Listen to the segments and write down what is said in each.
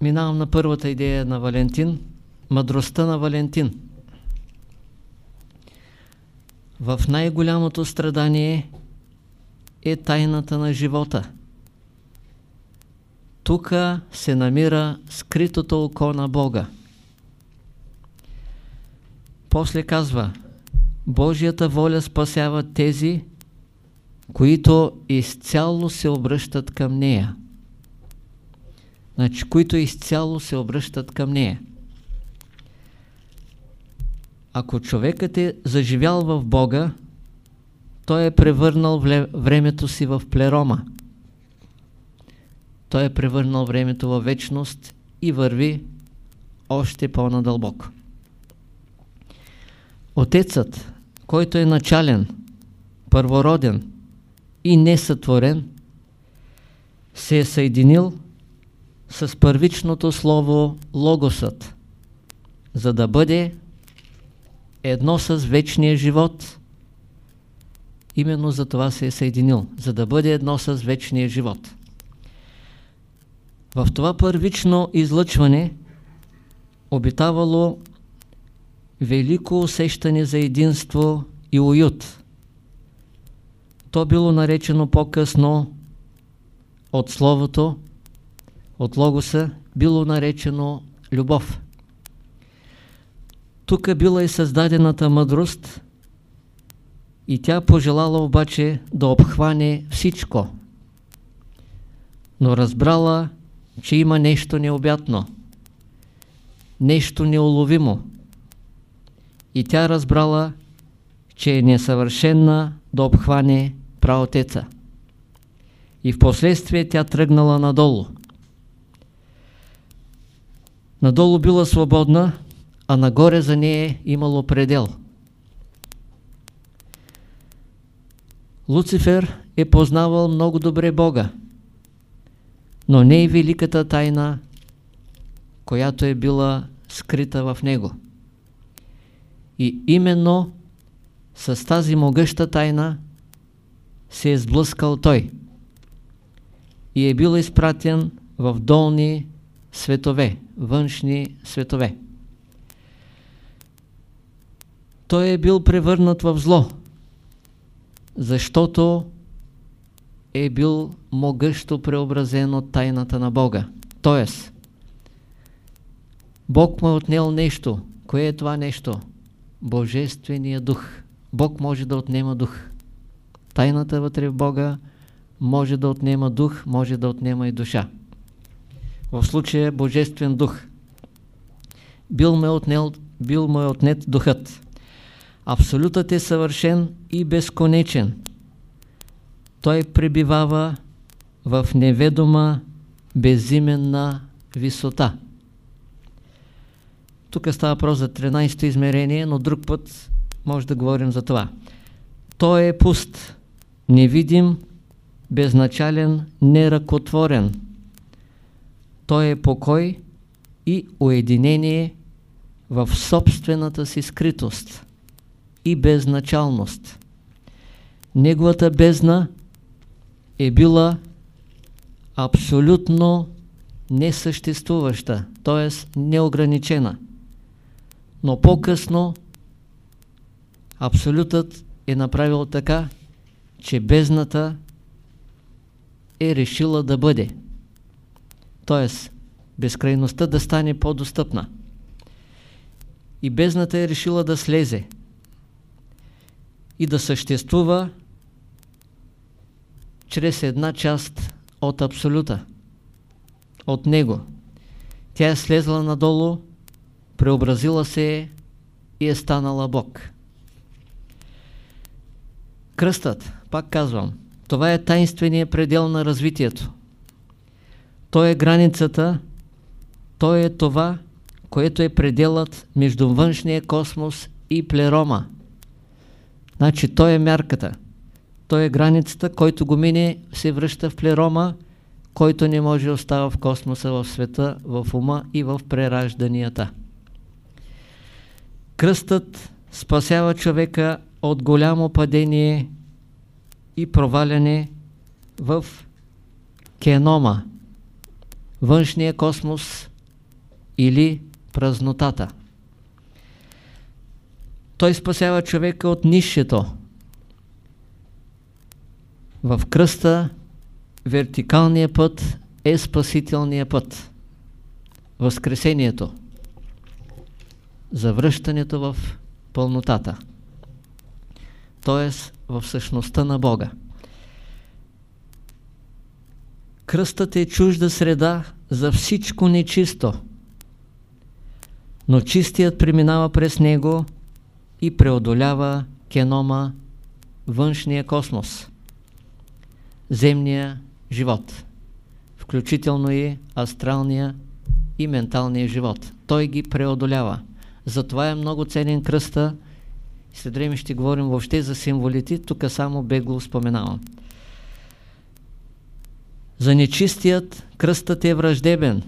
минавам на първата идея на Валентин. Мъдростта на Валентин. В най-голямото страдание е тайната на живота. Тук се намира скритото око на Бога. После казва, Божията воля спасява тези, които изцяло се обръщат към нея. Значи, които изцяло се обръщат към нея. Ако човекът е заживял в Бога, той е превърнал времето си в плерома. Той е превърнал времето в вечност и върви още по-надълбоко. Отецът, който е начален, първороден и несътворен, се е съединил с първичното слово Логосът, за да бъде едно с вечния живот. Именно за това се е съединил, за да бъде едно с вечния живот. В това първично излъчване обитавало велико усещане за единство и уют. То било наречено по-късно от Словото, от Логоса, било наречено любов. Тук била и създадената мъдрост и тя пожелала обаче да обхване всичко. Но разбрала, че има нещо необятно, нещо неуловимо. И тя разбрала, че е несъвършена да обхване праотеца. И в последствие тя тръгнала надолу. Надолу била свободна, а нагоре за нея имало предел. Луцифер е познавал много добре Бога, но не и великата тайна, която е била скрита в него. И именно с тази могъща тайна се е сблъскал той и е бил изпратен в долни светове, външни светове. Той е бил превърнат в зло, защото е бил могъщо преобразен от тайната на Бога. Тоест, Бог му е отнел нещо. Кое е това нещо? Божествения дух. Бог може да отнема дух. Тайната вътре в Бога може да отнема дух, може да отнема и душа. В случая Божествен дух. Бил ме отнел, бил му е отнет духът. Абсолютът е съвършен и безконечен. Той пребивава в неведома, безименна висота. Тук става въпрос за 13-то измерение, но друг път може да говорим за това. Той е пуст, невидим, безначален, неръкотворен. Той е покой и уединение в собствената си скритост и безначалност. Неговата бездна е била абсолютно несъществуваща, т.е. неограничена. Но по-късно Абсолютът е направил така, че бездната е решила да бъде. т.е. безкрайността да стане по-достъпна. И бездната е решила да слезе и да съществува чрез една част от Абсолюта, от Него. Тя е слезла надолу, преобразила се и е станала Бог. Кръстът, пак казвам, това е тайнственият предел на развитието. Той е границата, той е това, което е пределът между външния космос и плерома. Значи той е мярката. Той е границата, който го мине, се връща в плерома, който не може остава в космоса, в света, в ума и в преражданията. Кръстът спасява човека от голямо падение и проваляне в кенома, външния космос или празнотата. Той спасява човека от нището. В кръста вертикалният път е спасителният път. Възкресението. Завръщането в пълнотата. т.е. в същността на Бога. Кръстът е чужда среда за всичко нечисто, но чистият преминава през него и преодолява кенома, външния космос, земния живот, включително и астралния и менталния живот. Той ги преодолява. Затова е много ценен кръста. След време ще говорим въобще за символите, тук само бегло споменавам. За нечистият кръстът е враждебен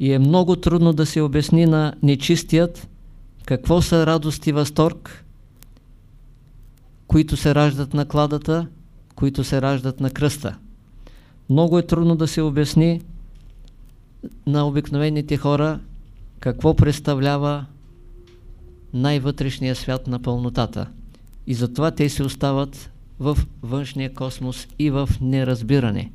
и е много трудно да се обясни на нечистият какво са радост и възторг, които се раждат на кладата, които се раждат на кръста. Много е трудно да се обясни на обикновените хора какво представлява най-вътрешния свят на пълнотата. И затова те се остават в външния космос и в неразбиране.